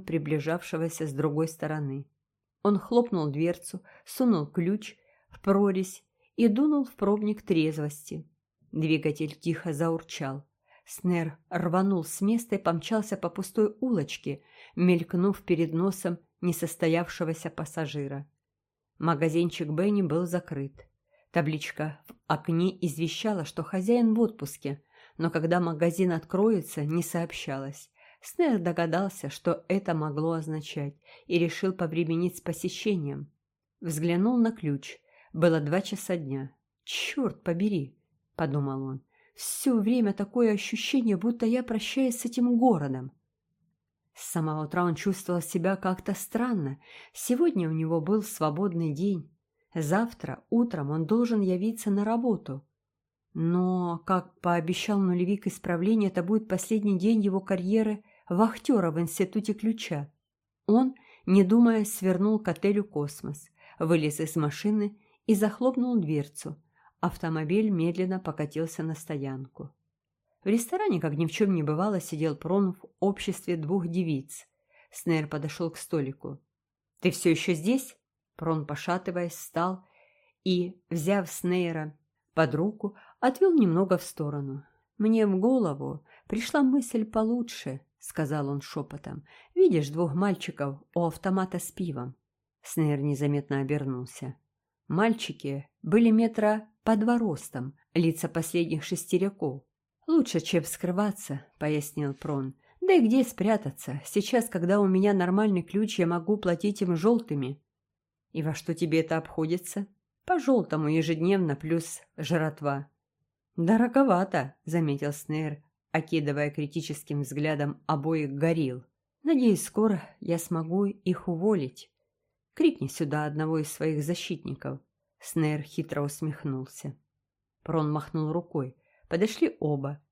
приближавшегося с другой стороны. Он хлопнул дверцу, сунул ключ в прорезь и дунул в пробник трезвости. Двигатель тихо заурчал. Снер рванул с места и помчался по пустой улочке, мелькнув перед носом несостоявшегося пассажира. Магазинчик Бенни был закрыт. Табличка в окне извещала, что хозяин в отпуске, но когда магазин откроется, не сообщалось. Снер догадался, что это могло означать, и решил повременить с посещением. Взглянул на ключ. Было два часа дня. «Черт побери!» — подумал он. «Все время такое ощущение, будто я прощаюсь с этим городом». С самого утра он чувствовал себя как-то странно. Сегодня у него был свободный день. Завтра утром он должен явиться на работу. Но, как пообещал нулевик исправления, это будет последний день его карьеры вахтера в Институте Ключа. Он, не думая, свернул к отелю «Космос», вылез из машины и захлопнул дверцу. Автомобиль медленно покатился на стоянку. В ресторане, как ни в чем не бывало, сидел Прон в обществе двух девиц. Снейр подошел к столику. «Ты все еще здесь?» Прон, пошатываясь, встал и, взяв Снейра под руку, отвел немного в сторону. «Мне в голову пришла мысль получше», — сказал он шепотом. «Видишь двух мальчиков у автомата с пивом?» Снейр незаметно обернулся. Мальчики были метра по два ростом, лица последних шестеряков. «Лучше, чем скрываться», — пояснил Прон. «Да и где спрятаться? Сейчас, когда у меня нормальный ключ, я могу платить им желтыми». «И во что тебе это обходится?» «По желтому ежедневно плюс жратва». «Дороговато», — заметил Снейр, окидывая критическим взглядом обоих горил. «Надеюсь, скоро я смогу их уволить. Крикни сюда одного из своих защитников». Снейр хитро усмехнулся. Прон махнул рукой. Подошли оба.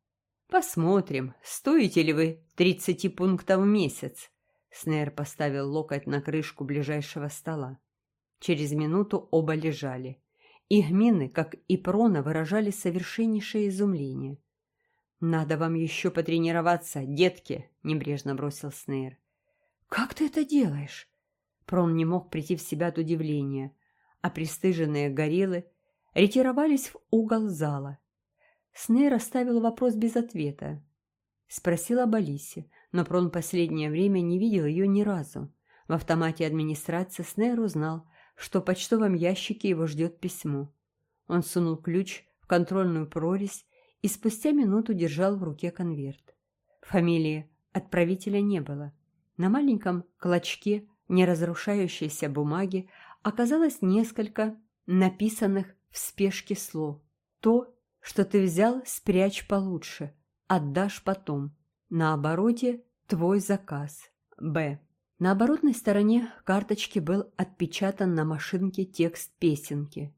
«Посмотрим, стоите ли вы тридцати пунктов в месяц?» Снейр поставил локоть на крышку ближайшего стола. Через минуту оба лежали. Их мины, как и Прона, выражали совершеннейшее изумление. «Надо вам еще потренироваться, детки!» — небрежно бросил Снейр. «Как ты это делаешь?» Прон не мог прийти в себя от удивления, а пристыженные гориллы ретировались в угол зала. Снейр оставил вопрос без ответа. Спросил об Алисе, но Прон последнее время не видел ее ни разу. В автомате администрации Снейр узнал, что в почтовом ящике его ждет письмо. Он сунул ключ в контрольную прорезь и спустя минуту держал в руке конверт. Фамилии отправителя не было. На маленьком клочке неразрушающейся бумаги оказалось несколько написанных в спешке слов. То, что ты взял, спрячь получше, отдашь потом. На обороте твой заказ. Б. На оборотной стороне карточки был отпечатан на машинке текст песенки.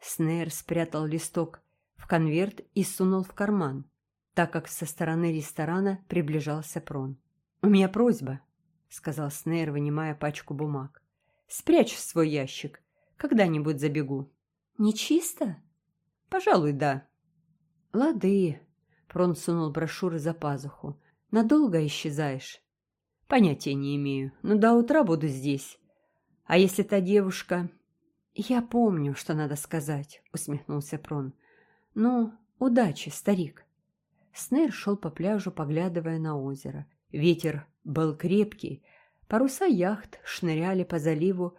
Снейр спрятал листок в конверт и сунул в карман, так как со стороны ресторана приближался Прон. «У меня просьба», — сказал Снейр, вынимая пачку бумаг. «Спрячь в свой ящик. Когда-нибудь забегу». «Не чисто?» «Пожалуй, да. «Лады», — Прон сунул брошюры за пазуху. «Надолго исчезаешь?» «Понятия не имею, но до утра буду здесь. А если та девушка...» «Я помню, что надо сказать», — усмехнулся Прон. «Ну, удачи, старик». Снейр шел по пляжу, поглядывая на озеро. Ветер был крепкий, паруса яхт шныряли по заливу,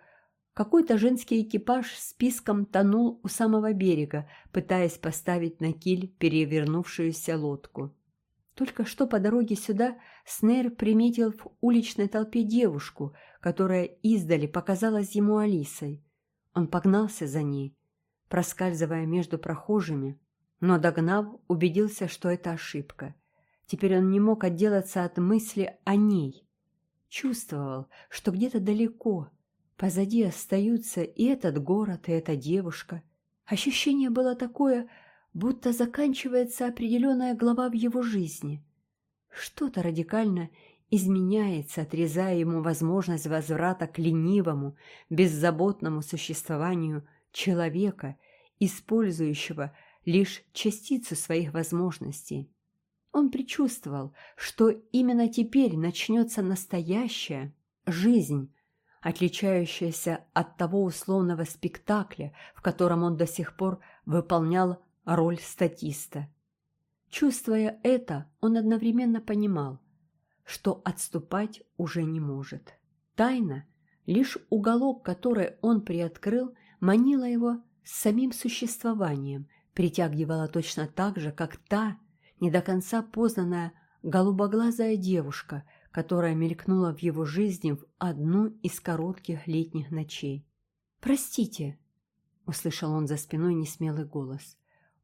какой-то женский экипаж с писком тонул у самого берега, пытаясь поставить на киль перевернувшуюся лодку. Только что по дороге сюда Снейр приметил в уличной толпе девушку, которая издали показалась ему Алисой. Он погнался за ней, проскальзывая между прохожими, но, догнав, убедился, что это ошибка. Теперь он не мог отделаться от мысли о ней. Чувствовал, что где-то далеко, Позади остаются и этот город, и эта девушка. Ощущение было такое, будто заканчивается определенная глава в его жизни. Что-то радикально изменяется, отрезая ему возможность возврата к ленивому, беззаботному существованию человека, использующего лишь частицу своих возможностей. Он предчувствовал, что именно теперь начнется настоящая жизнь, отличающаяся от того условного спектакля, в котором он до сих пор выполнял роль статиста. Чувствуя это, он одновременно понимал, что отступать уже не может. Тайна, лишь уголок, который он приоткрыл, манила его самим существованием, притягивала точно так же, как та, не до конца познанная голубоглазая девушка, которая мелькнула в его жизни в одну из коротких летних ночей. «Простите», — услышал он за спиной несмелый голос.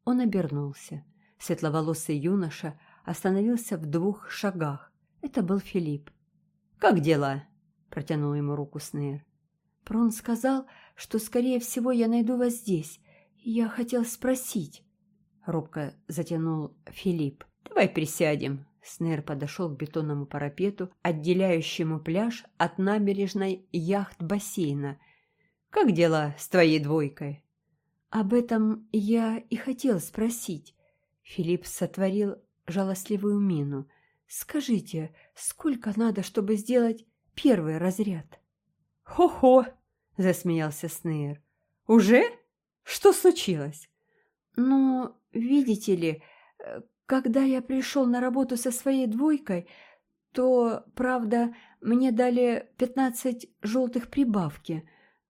Он обернулся. Светловолосый юноша остановился в двух шагах. Это был Филипп. «Как дела?» — протянул ему руку Снейр. Прон сказал, что, скорее всего, я найду вас здесь. Я хотел спросить. Робко затянул Филипп. «Давай присядем». Снейр подошел к бетонному парапету, отделяющему пляж от набережной яхт-бассейна. «Как дела с твоей двойкой?» «Об этом я и хотел спросить». Филипп сотворил жалостливую мину. «Скажите, сколько надо, чтобы сделать первый разряд?» «Хо-хо!» — засмеялся Снейр. «Уже? Что случилось?» «Ну, видите ли, э, когда я пришел на работу со своей двойкой, то, правда, мне дали пятнадцать желтых прибавки,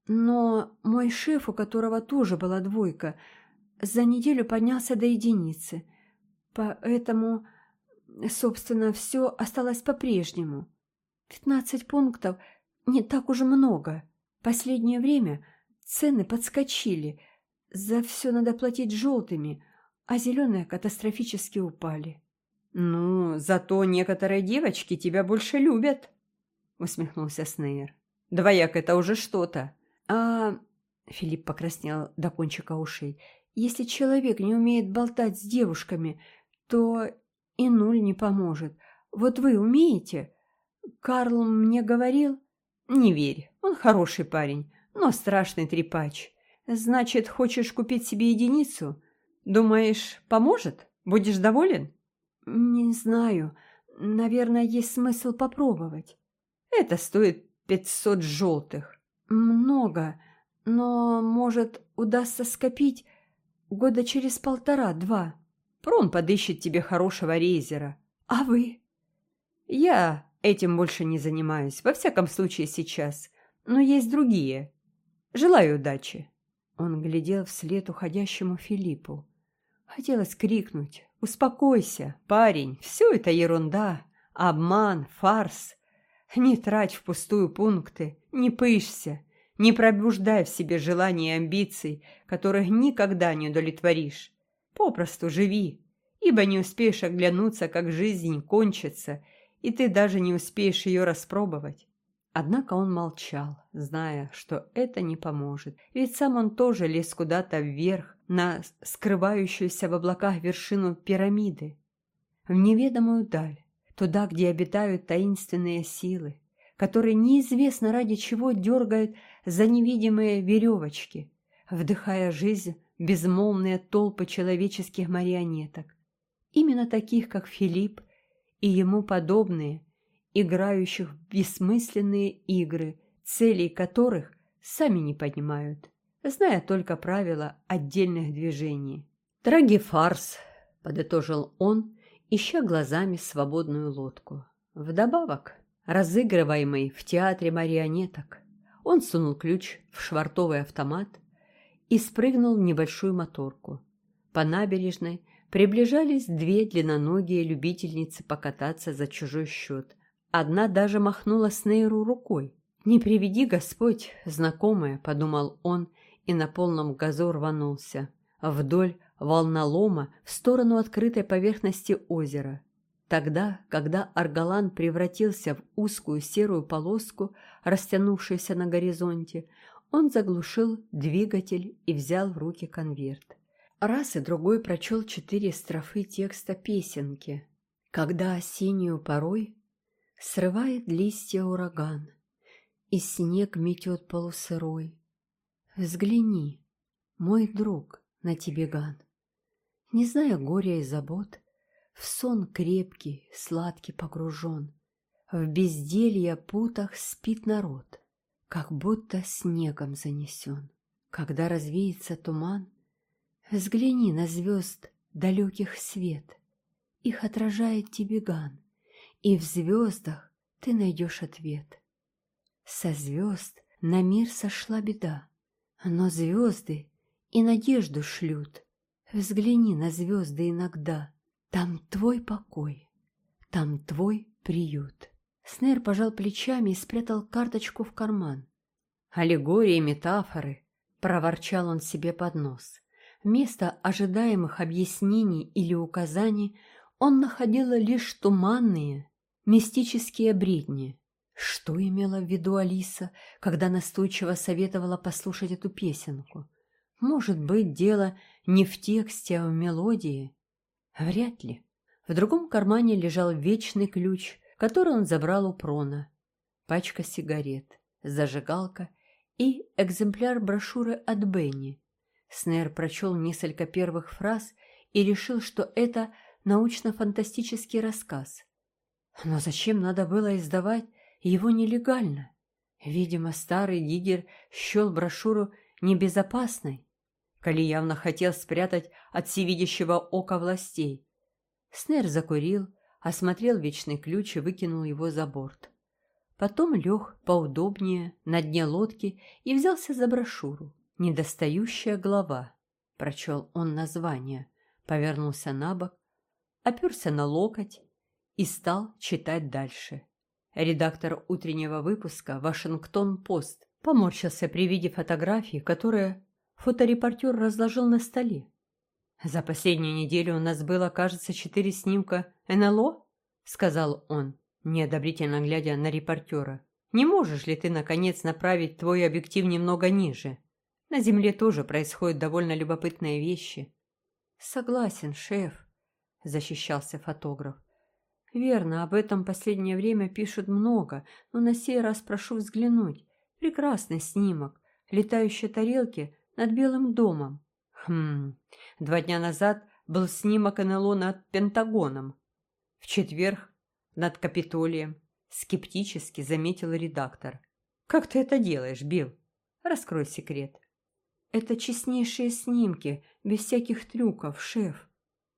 но мой шеф, у которого тоже была двойка, за неделю поднялся до единицы. Поэтому, собственно, все осталось по-прежнему. Пятнадцать пунктов не так уж много. Последнее время цены подскочили – за все надо платить желтыми, а зеленые катастрофически упали. «Ну, зато некоторые девочки тебя больше любят», — усмехнулся Снейр. «Двояк — это уже что-то». «А...» — Филипп покраснел до кончика ушей. «Если человек не умеет болтать с девушками, то и нуль не поможет. Вот вы умеете?» Карл мне говорил... «Не верь, он хороший парень, но страшный трепач. Значит, хочешь купить себе единицу? Думаешь, поможет? Будешь доволен? Не знаю. Наверное, есть смысл попробовать. Это стоит пятьсот желтых. Много, но, может, удастся скопить года через полтора-два. Прон подыщет тебе хорошего рейзера. А вы? Я этим больше не занимаюсь, во всяком случае сейчас. Но есть другие. Желаю удачи. Он глядел вслед уходящему Филиппу. Хотелось крикнуть «Успокойся, парень, все это ерунда, обман, фарс. Не трать впустую пункты, не пышься, не пробуждай в себе желаний и амбиций, которых никогда не удовлетворишь. Попросту живи, ибо не успеешь оглянуться, как жизнь кончится, и ты даже не успеешь ее распробовать. Однако он молчал, зная, что это не поможет, ведь сам он тоже лез куда-то вверх, на скрывающуюся в облаках вершину пирамиды, в неведомую даль, туда, где обитают таинственные силы, которые неизвестно ради чего дергают за невидимые веревочки, вдыхая жизнь безмолвные толпы человеческих марионеток, именно таких, как Филипп и ему подобные, играющих в бессмысленные игры, целей которых сами не понимают, зная только правила отдельных движений. «Дорогий фарс», — подытожил он, ища глазами свободную лодку. Вдобавок, разыгрываемый в театре марионеток, он сунул ключ в швартовый автомат и спрыгнул в небольшую моторку. По набережной приближались две длинноногие любительницы покататься за чужой счет, Одна даже махнула Снейру рукой. «Не приведи Господь, знакомая», — подумал он и на полном газу рванулся. Вдоль волнолома в сторону открытой поверхности озера. Тогда, когда Аргалан превратился в узкую серую полоску, растянувшуюся на горизонте, он заглушил двигатель и взял в руки конверт. Раз и другой прочел четыре строфы текста песенки. Когда осеннюю порой Срывает листья ураган, И снег метет полусырой. Взгляни, мой друг, на тебе ган. Не зная горя и забот, В сон крепкий, сладкий погружен, В безделье путах спит народ, Как будто снегом занесен. Когда развеется туман, Взгляни на звезд далеких свет, Их отражает тебе ган, И в звездах ты найдешь ответ. Со звезд на мир сошла беда, Но звезды и надежду шлют. Взгляни на звезды иногда, Там твой покой, там твой приют. Снейр пожал плечами и спрятал карточку в карман. Аллегории, метафоры, проворчал он себе под нос. Вместо ожидаемых объяснений или указаний он находил лишь туманные, мистические бредни. Что имела в виду Алиса, когда настойчиво советовала послушать эту песенку? Может быть, дело не в тексте, а в мелодии? Вряд ли. В другом кармане лежал вечный ключ, который он забрал у Прона. Пачка сигарет, зажигалка и экземпляр брошюры от Бенни. Снейр прочел несколько первых фраз и решил, что это научно-фантастический рассказ. Но зачем надо было издавать его нелегально? Видимо, старый Гигер счел брошюру небезопасной, коли явно хотел спрятать от всевидящего ока властей. Снейр закурил, осмотрел вечный ключ и выкинул его за борт. Потом лег поудобнее на дне лодки и взялся за брошюру. «Недостающая глава», — прочел он название, повернулся на бок, оперся на локоть и стал читать дальше. Редактор утреннего выпуска «Вашингтон-Пост» поморщился при виде фотографии, которые фоторепортер разложил на столе. «За последнюю неделю у нас было, кажется, четыре снимка НЛО», — сказал он неодобрительно глядя на репортера. «Не можешь ли ты, наконец, направить твой объектив немного ниже? На Земле тоже происходят довольно любопытные вещи». «Согласен, шеф», — защищался фотограф. «Верно, об этом последнее время пишут много, но на сей раз прошу взглянуть. Прекрасный снимок. Летающие тарелки над Белым домом». «Хм, два дня назад был снимок НЛО над Пентагоном. В четверг над Капитолием, скептически заметил редактор. «Как ты это делаешь, Билл? Раскрой секрет». «Это честнейшие снимки, без всяких трюков, шеф», —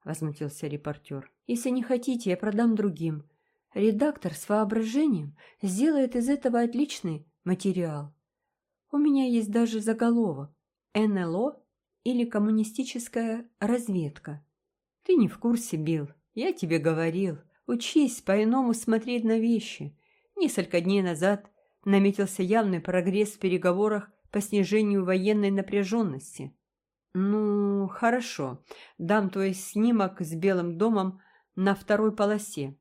возмутился репортер. «Если не хотите, я продам другим. Редактор с воображением сделает из этого отличный материал. У меня есть даже заголовок «НЛО» или «Коммунистическая разведка». Ты не в курсе, Билл, я тебе говорил. Учись по-иному смотреть на вещи. Несколько дней назад наметился явный прогресс в переговорах по снижению военной напряженности. Ну, хорошо, дам твой снимок с Белым домом на второй полосе.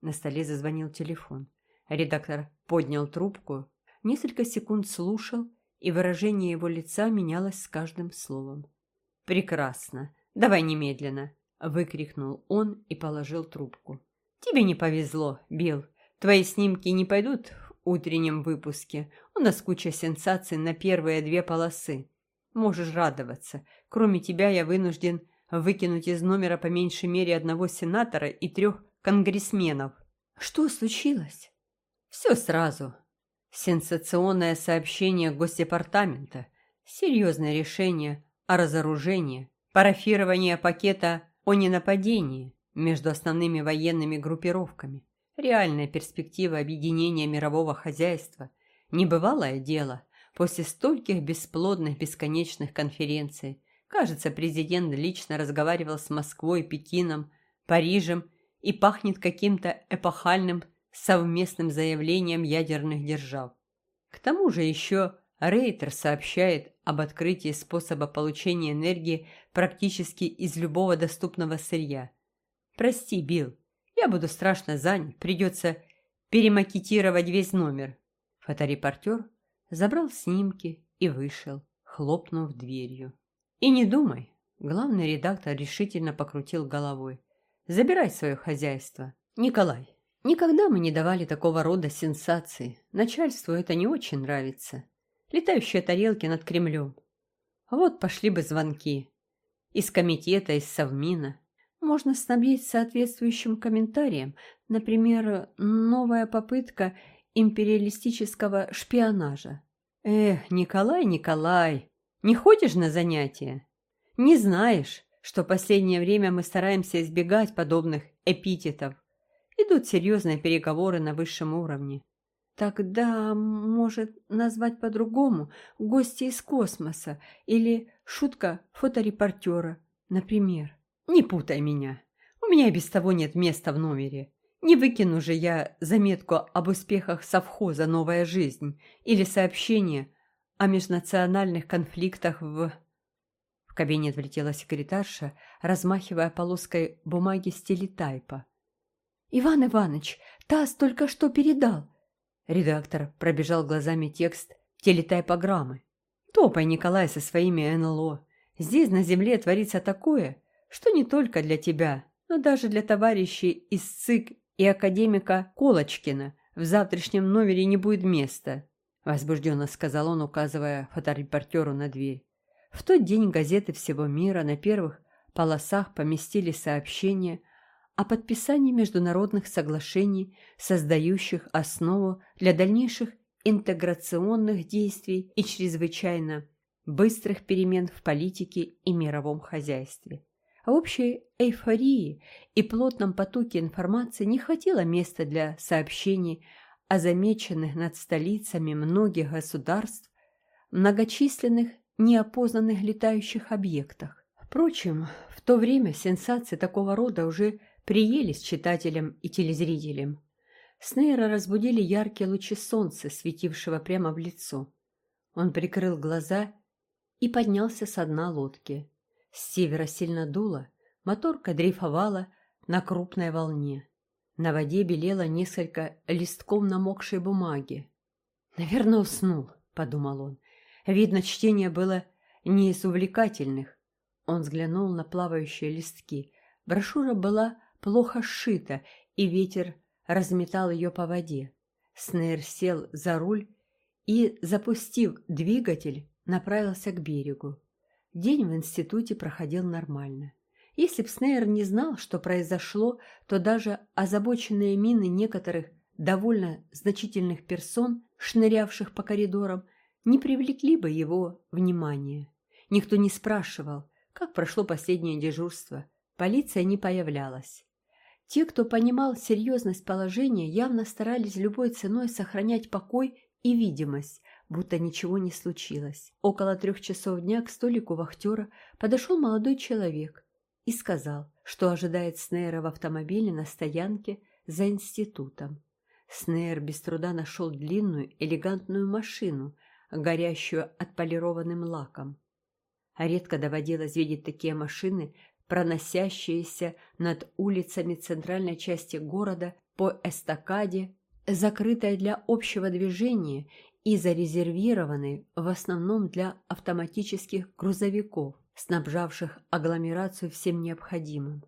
На столе зазвонил телефон. Редактор поднял трубку, несколько секунд слушал, и выражение его лица менялось с каждым словом. «Прекрасно. Давай немедленно!» — выкрикнул он и положил трубку. Тебе не повезло, Билл. Твои снимки не пойдут в утреннем выпуске. У нас куча сенсаций на первые две полосы. Можешь радоваться. Кроме тебя я вынужден выкинуть из номера по меньшей мере одного сенатора и трех конгрессменов. Что случилось? Все сразу. Сенсационное сообщение Госдепартамента, серьезное решение о разоружении, парафирование пакета о ненападении, между основными военными группировками. Реальная перспектива объединения мирового хозяйства. Небывалое дело. После стольких бесплодных бесконечных конференций. Кажется, президент лично разговаривал с Москвой, Пекином, Парижем и пахнет каким-то эпохальным совместным заявлением ядерных держав. К тому же еще Рейтер сообщает об открытии способа получения энергии практически из любого доступного сырья – Прости, Билл, я буду страшно занят, придется перемакетировать весь номер. Фоторепортер забрал снимки и вышел, хлопнув дверью. И не думай, главный редактор решительно покрутил головой. Забирай свое хозяйство. Николай, никогда мы не давали такого рода сенсации. Начальству это не очень нравится. Летающие тарелки над Кремлем. Вот пошли бы звонки. Из комитета, из Совмина. можно снабдить соответствующим комментарием, например, новая попытка империалистического шпионажа. Эх, Николай, Николай, не ходишь на занятия? Не знаешь, что последнее время мы стараемся избегать подобных эпитетов. Идут серьезные переговоры на высшем уровне. Тогда, может, назвать по-другому «Гости из космоса» или «Шутка фоторепортера», например. Не путай меня. У меня без того нет места в номере. Не выкину же я заметку об успехах совхоза «Новая жизнь» или сообщение о межнациональных конфликтах в... В кабинет влетела секретарша, размахивая полоской бумаги с телетайпа. «Иван Иванович, ТАСС только что передал. Редактор пробежал глазами текст телетайпограммы. «Топай, Николай, со своими НЛО. Здесь на земле творится такое, что не только для тебя, но даже для товарищей из ЦИК и академика Колочкина в завтрашнем номере не будет места», возбужденно сказал он, указывая фоторепортеру на дверь. В тот день газеты всего мира на первых полосах поместили сообщение о подписании международных соглашений, создающих основу для дальнейших интеграционных действий и чрезвычайно быстрых перемен в политике и мировом хозяйстве. Общей эйфории и плотном потоке информации не хватило места для сообщений о замеченных над столицами многих государств многочисленных неопознанных летающих объектах. Впрочем, в то время сенсации такого рода уже приелись читателям и телезрителям. Снейра разбудили яркие лучи солнца, светившего прямо в лицо. Он прикрыл глаза и поднялся с дна лодки. С севера сильно дуло, моторка дрейфовала на крупной волне. На воде белело несколько листков намокшей бумаги. «Наверное, уснул», — подумал он. Видно, чтение было не из увлекательных. Он взглянул на плавающие листки. Брошюра была плохо сшита, и ветер разметал ее по воде. Снейр сел за руль и, запустив двигатель, направился к берегу. День в институте проходил нормально. Если б Снейр не знал, что произошло, то даже озабоченные мины некоторых довольно значительных персон, шнырявших по коридорам, не привлекли бы его внимания. Никто не спрашивал, как прошло последнее дежурство. Полиция не появлялась. Те, кто понимал серьезность положения, явно старались любой ценой сохранять покой и видимость, будто ничего не случилось. Около трех часов дня к столику вахтера подошел молодой человек и сказал, что ожидает Снейра в автомобиле на стоянке за институтом. Снейр без труда нашел длинную, элегантную машину, горящую отполированным лаком. Редко доводилось видеть такие машины проносящиеся над улицами центральной части города по эстакаде, закрытой для общего движения и зарезервированной в основном для автоматических грузовиков, снабжавших агломерацию всем необходимым.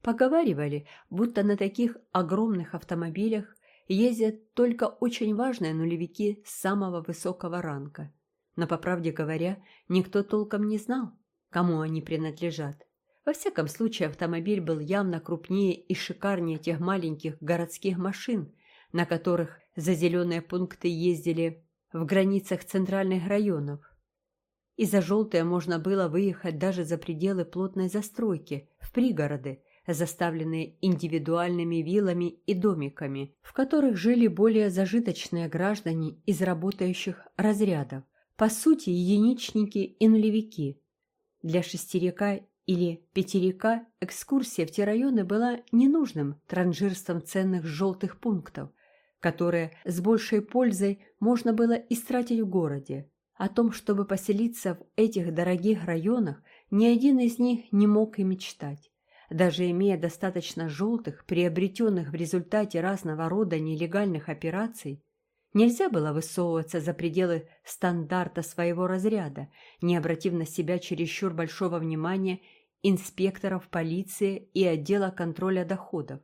Поговаривали, будто на таких огромных автомобилях ездят только очень важные нулевики самого высокого ранга. Но, по правде говоря, никто толком не знал, кому они принадлежат. Во всяком случае, автомобиль был явно крупнее и шикарнее тех маленьких городских машин, на которых за зеленые пункты ездили в границах центральных районов. И за желтое можно было выехать даже за пределы плотной застройки, в пригороды, заставленные индивидуальными виллами и домиками, в которых жили более зажиточные граждане из работающих разрядов, по сути единичники и нулевики. Для шестерика или пятерика экскурсия в те районы была ненужным транжирством ценных желтых пунктов, которые с большей пользой можно было истратить в городе. О том, чтобы поселиться в этих дорогих районах, ни один из них не мог и мечтать. Даже имея достаточно желтых, приобретенных в результате разного рода нелегальных операций, Нельзя было высовываться за пределы стандарта своего разряда, не обратив на себя чересчур большого внимания инспекторов полиции и отдела контроля доходов.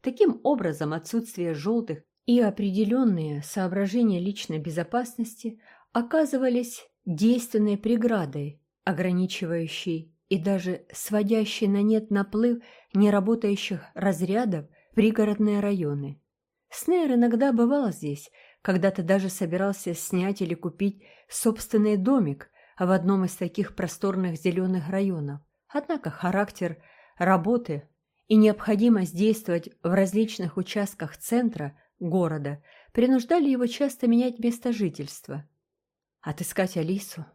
Таким образом, отсутствие желтых и определенные соображения личной безопасности оказывались действенной преградой, ограничивающей и даже сводящий на нет наплыв неработающих разрядов в пригородные районы. Снейр иногда бывал здесь, когда-то даже собирался снять или купить собственный домик в одном из таких просторных зеленых районов. Однако характер работы и необходимость действовать в различных участках центра города принуждали его часто менять место жительства. Отыскать Алису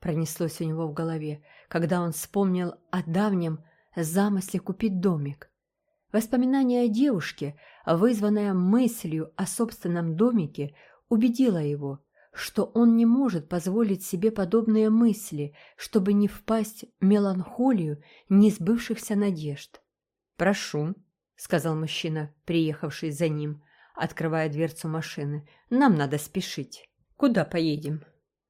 пронеслось у него в голове, когда он вспомнил о давнем замысле купить домик. Воспоминание о девушке, вызванное мыслью о собственном домике, убедило его, что он не может позволить себе подобные мысли, чтобы не впасть в меланхолию несбывшихся надежд. «Прошу», — сказал мужчина, приехавший за ним, открывая дверцу машины, — «нам надо спешить. Куда поедем?»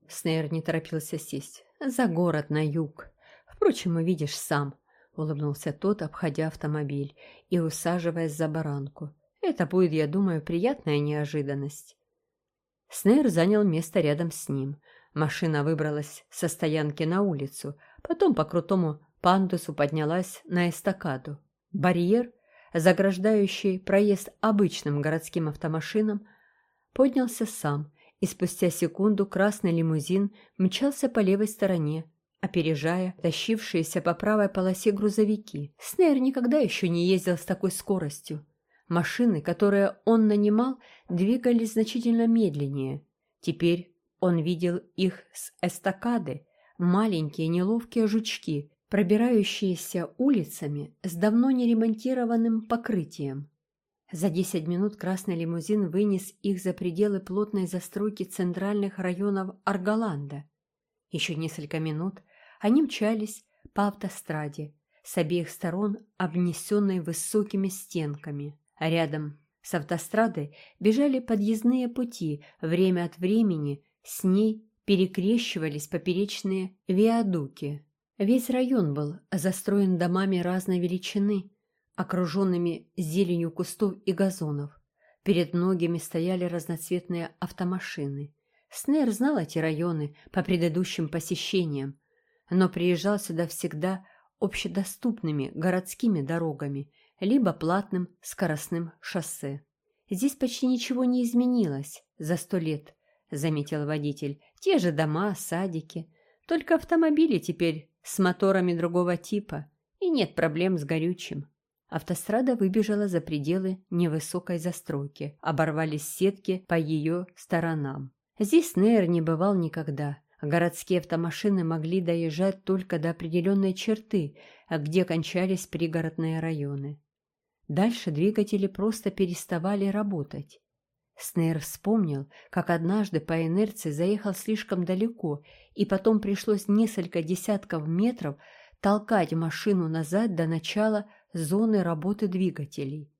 Снейр не торопился сесть. «За город на юг. Впрочем, увидишь сам», — улыбнулся тот, обходя автомобиль и усаживаясь за баранку. «Это будет, я думаю, приятная неожиданность». Снейр занял место рядом с ним. Машина выбралась со стоянки на улицу, потом по крутому пандусу поднялась на эстакаду. Барьер, заграждающий проезд обычным городским автомашинам, поднялся сам, и спустя секунду красный лимузин мчался по левой стороне, опережая тащившиеся по правой полосе грузовики. Снейр никогда еще не ездил с такой скоростью. Машины, которые он нанимал, двигались значительно медленнее. Теперь он видел их с эстакады, маленькие неловкие жучки, пробирающиеся улицами с давно не ремонтированным покрытием. За десять минут красный лимузин вынес их за пределы плотной застройки центральных районов Арголанда. Еще несколько минут они мчались по автостраде, с обеих сторон обнесенной высокими стенками. А рядом с автострадой бежали подъездные пути, время от времени с ней перекрещивались поперечные виадуки. Весь район был застроен домами разной величины, окруженными зеленью кустов и газонов. Перед многими стояли разноцветные автомашины. Снейр знал эти районы по предыдущим посещениям, но приезжал сюда всегда общедоступными городскими дорогами, либо платным скоростным шоссе. «Здесь почти ничего не изменилось за сто лет», — заметил водитель. «Те же дома, садики. Только автомобили теперь с моторами другого типа, и нет проблем с горючим». Автострада выбежала за пределы невысокой застройки, оборвались сетки по ее сторонам. Здесь Нейр не бывал никогда. Городские автомашины могли доезжать только до определенной черты, где кончались пригородные районы. Дальше двигатели просто переставали работать. Снейр вспомнил, как однажды по инерции заехал слишком далеко, и потом пришлось несколько десятков метров толкать машину назад до начала зоны работы двигателей.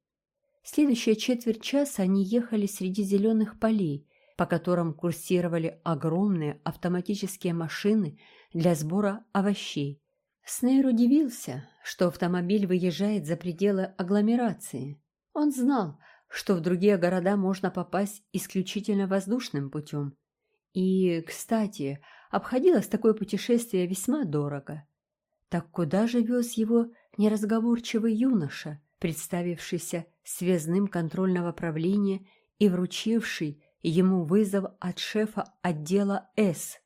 Следующая четверть часа они ехали среди зеленых полей, по которым курсировали огромные автоматические машины для сбора овощей. Снейр удивился, что автомобиль выезжает за пределы агломерации. Он знал, что в другие города можно попасть исключительно воздушным путем. И, кстати, обходилось такое путешествие весьма дорого. Так куда же вез его неразговорчивый юноша, представившийся связным контрольного правления и вручивший ему вызов от шефа отдела «С».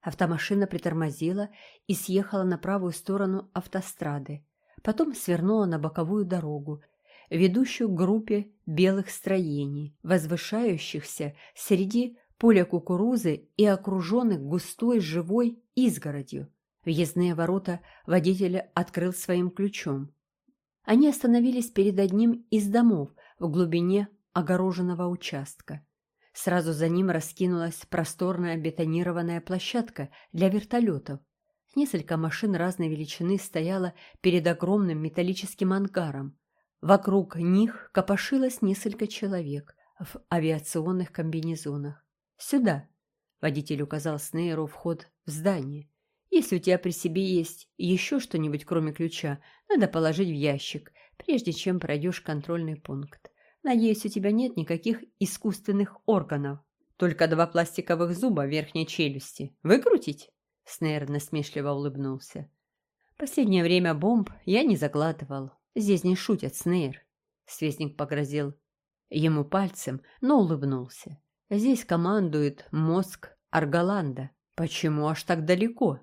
Автомашина притормозила и съехала на правую сторону автострады, потом свернула на боковую дорогу, ведущую к группе белых строений, возвышающихся среди поля кукурузы и окруженных густой живой изгородью. Въездные ворота водитель открыл своим ключом. Они остановились перед одним из домов в глубине огороженного участка. Сразу за ним раскинулась просторная бетонированная площадка для вертолетов. Несколько машин разной величины стояло перед огромным металлическим ангаром. Вокруг них копошилось несколько человек в авиационных комбинезонах. «Сюда!» — водитель указал Снейру вход в здание. Если у тебя при себе есть еще что-нибудь, кроме ключа, надо положить в ящик, прежде чем пройдешь контрольный пункт. Надеюсь, у тебя нет никаких искусственных органов. Только два пластиковых зуба верхней челюсти. Выкрутить?» Снейр насмешливо улыбнулся. Последнее время бомб я не закладывал. Здесь не шутят, Снейр. Связник погрозил ему пальцем, но улыбнулся. Здесь командует мозг Арголанда. Почему аж так далеко?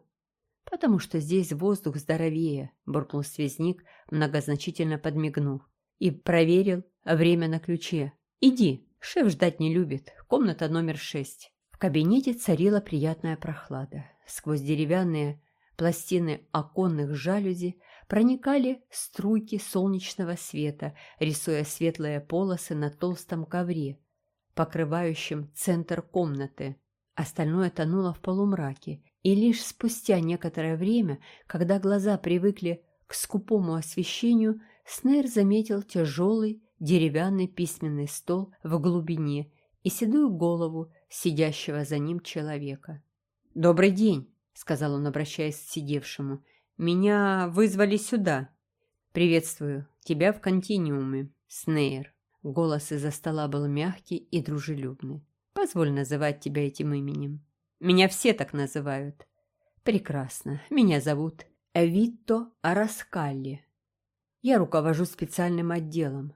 Потому что здесь воздух здоровее, буркнул связник, многозначительно подмигнув. И проверил время на ключе. Иди, шеф ждать не любит. Комната номер шесть. В кабинете царила приятная прохлада. Сквозь деревянные пластины оконных жалюзи проникали струйки солнечного света, рисуя светлые полосы на толстом ковре, покрывающем центр комнаты. Остальное тонуло в полумраке, и лишь спустя некоторое время, когда глаза привыкли к скупому освещению, Снейр заметил тяжелый деревянный письменный стол в глубине и седую голову сидящего за ним человека. «Добрый день!» — сказал он, обращаясь к сидевшему — меня вызвали сюда. Приветствую тебя в континиуме, Снейр. Голос из-за стола был мягкий и дружелюбный. Позволь называть тебя этим именем. Меня все так называют. Прекрасно. Меня зовут Эвитто Араскалли. Я руковожу специальным отделом.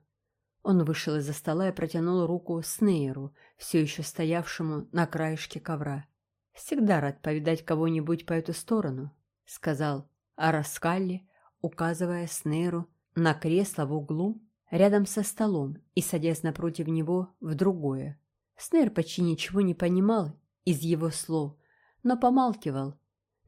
Он вышел из-за стола и протянул руку Снейру, все еще стоявшему на краешке ковра. «Всегда рад повидать кого-нибудь по эту сторону», — сказал а Раскалли, указывая Снейру на кресло в углу рядом со столом и садясь напротив него в другое. Снейр почти ничего не понимал из его слов, но помалкивал,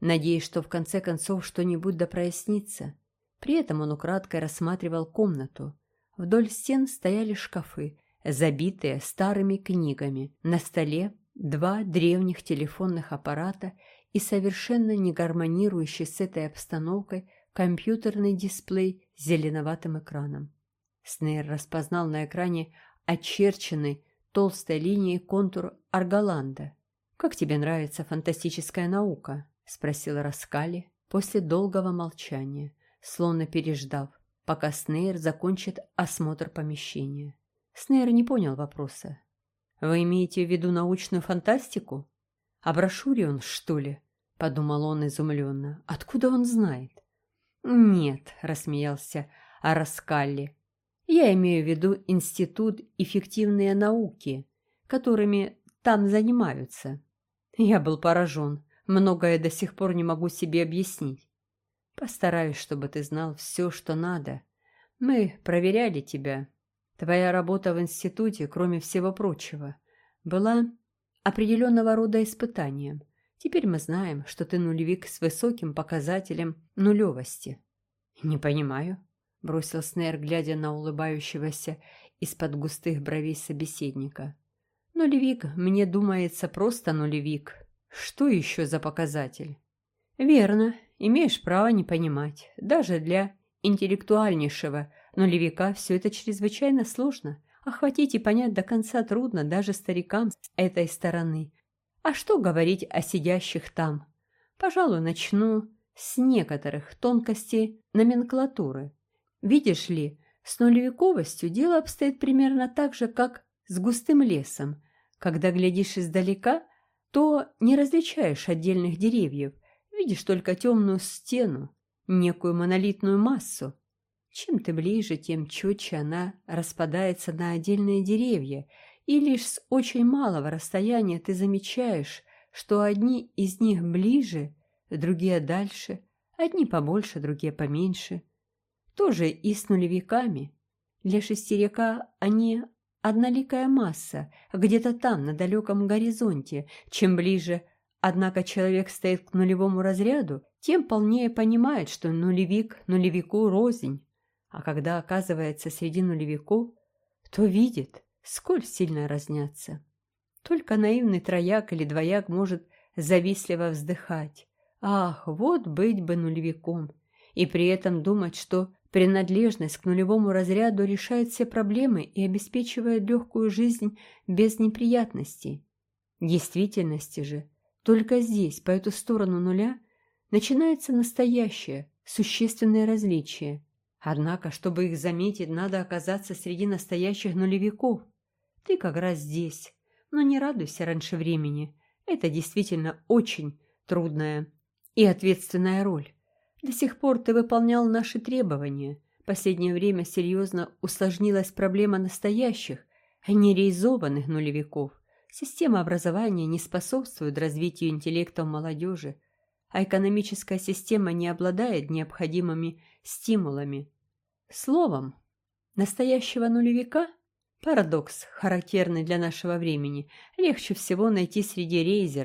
надеясь, что в конце концов что-нибудь да прояснится. При этом он украдкой рассматривал комнату. Вдоль стен стояли шкафы, забитые старыми книгами. На столе два древних телефонных аппарата и совершенно не гармонирующий с этой обстановкой компьютерный дисплей с зеленоватым экраном. Снейр распознал на экране очерченный толстой линией контур Арголанда. «Как тебе нравится фантастическая наука?» — спросил Раскали после долгого молчания, словно переждав, пока Снейр закончит осмотр помещения. Снейр не понял вопроса. «Вы имеете в виду научную фантастику? О брошюре он, что ли?» — подумал он изумленно. «Откуда он знает?» «Нет», — рассмеялся Араскалли. «Я имею в виду Институт эффективные науки, которыми там занимаются». Я был поражен. Многое до сих пор не могу себе объяснить. Постараюсь, чтобы ты знал все, что надо. Мы проверяли тебя. Твоя работа в институте, кроме всего прочего, была определенного рода испытанием — Теперь мы знаем, что ты нулевик с высоким показателем нулевости. Не понимаю, бросил Снейр, глядя на улыбающегося из-под густых бровей собеседника. Нулевик, мне думается, просто нулевик. Что еще за показатель? Верно, имеешь право не понимать. Даже для интеллектуальнейшего нулевика все это чрезвычайно сложно. Охватить и понять до конца трудно даже старикам с этой стороны, а что говорить о сидящих там? Пожалуй, начну с некоторых тонкостей номенклатуры. Видишь ли, с нулевиковостью дело обстоит примерно так же, как с густым лесом. Когда глядишь издалека, то не различаешь отдельных деревьев, видишь только темную стену, некую монолитную массу. Чем ты ближе, тем четче она распадается на отдельные деревья, и лишь с очень малого расстояния ты замечаешь, что одни из них ближе, другие дальше, одни побольше, другие поменьше. Тоже и с нулевиками. Для шестерика они одноликая масса, где-то там, на далеком горизонте. Чем ближе, однако, человек стоит к нулевому разряду, тем полнее понимает, что нулевик нулевику рознь. А когда оказывается среди нулевиков, то видит, сколь сильно разнятся. Только наивный трояк или двояк может завистливо вздыхать. Ах, вот быть бы нулевиком! И при этом думать, что принадлежность к нулевому разряду решает все проблемы и обеспечивает легкую жизнь без неприятностей. В действительности же, только здесь, по эту сторону нуля, начинается настоящее, существенное различие. Однако, чтобы их заметить, надо оказаться среди настоящих нулевиков. Ты как раз здесь. Но не радуйся раньше времени. Это действительно очень трудная и ответственная роль. До сих пор ты выполнял наши требования. Последнее время серьезно усложнилась проблема настоящих, а не реализованных нулевиков. Система образования не способствует развитию интеллекта молодежи, а экономическая система не обладает необходимыми стимулами. Словом, настоящего нулевика – парадокс, характерный для нашего времени – легче всего найти среди рейзеров,